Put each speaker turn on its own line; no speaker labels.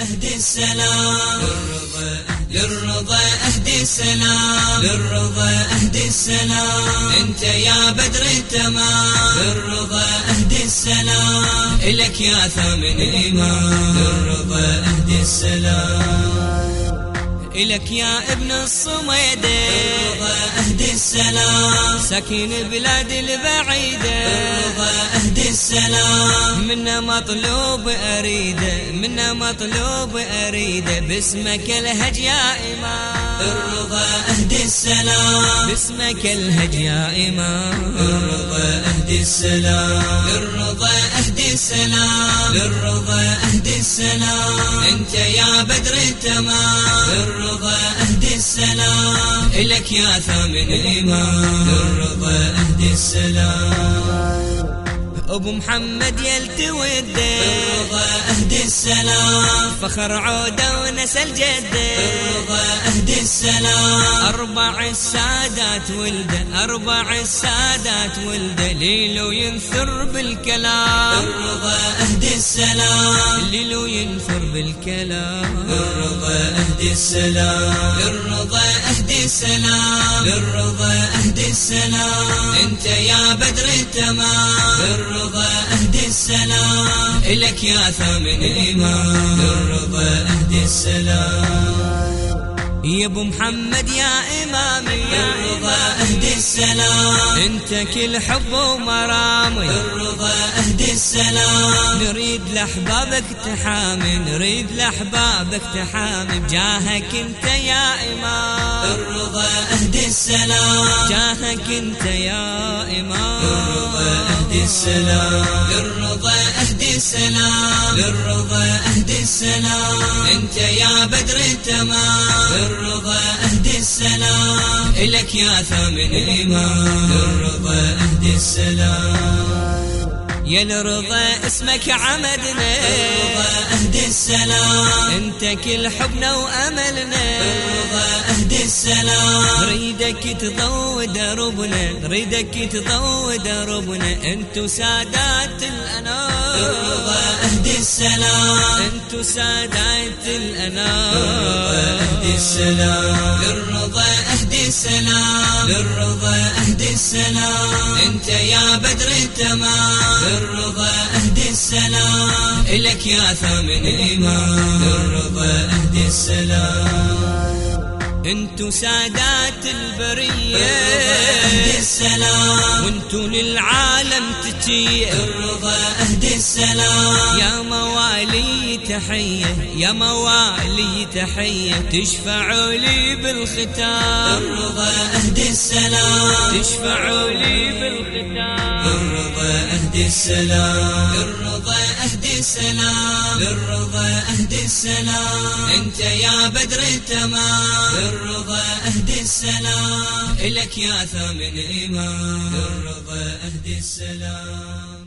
أهدي السلام للرضا أهدي السلام للرضا أهدي السلام أنت يا بدر التمام للرضا أهدي السلام إلك يا ثامن إمام للرضا أهدي السلام إلك يا ابن أهدي سكين بلاد البعيدة أهدي السلام. منا مطلوب أريده منا مطلوب أريده باسمك الهج يا إمام. الرضا أهدي السلام. باسمك الهج يا إمام. الرضا أهدي السلام. الرضا أهدي السلام. للرضا أهدي السلام. أنت يا بدر التمام للرضا أهدي السلام. إلك يا ثامن إمام للرضا أهدي السلام. أبو محمد يلتوي الرضا اهدي السلام. فخر عوده ونسل جده الرضا اهدي السلام. أربع السادات ولده أربع السادات ولده ليلو ينثر بالكلام. الرضا اهدي السلام. ليلو ينثر بالكلام. الرضا اهدي السلام. للرضا اهدي السلام. للرضا اهدي السلام. أنت يا بدر التمام. للرضا أهدي السلام. إلك يا ثامن إمام للرضا أهدي السلام. يا ابو محمد يا امامي يا الرضا اهدي السلام. أنت كل حب ومرامي الرضا اهدي السلام. نريد لأحبابك تحامي نريد لأحبابك تحامي بجاهك أنت يا إمام. الرضا اهدي السلام. جاهك أنت يا إمام. الرضا اهدي السلام. للرضا اهدي السلام للرضا اهدي السلام. أنت يا بدر التمام. للرضا أهدي السلام. إلك يا ثامن إمام للرضا أهدي السلام. يا الرضا اسمك عمدنا. الرضا اهدي السلام. أنت كل حبنا وأملنا. الرضا اهدي السلام. ريدك تضوي دربنا ريدك تضوي دربنا. أنتو سادات الأنام. اهدي السلام. أنتو سادات الأنام. اهدي السلام. للرضا. اهدي السلام. للرضا. اهدي السلام. أنت يا بدر التمام. للرضا أهدي السلام. إلك يا ثامن إمام للرضا أهدي السلام. انتو سادات البرية. أهدي السلام. وانتو للعالم تجي الرضا أهدي السلام. يا موالي تحية يا موالي تحية. تشفعوا لي بالختام. الرضا أهدي السلام. تشفعوا لي بالختام. الرضا أهدي السلام. للرضا السلام. للرضا أهدي السلام. أنت يا بدر التمام. للرضا أهدي السلام. إلك يا ثامن إمام. للرضا أهدي السلام.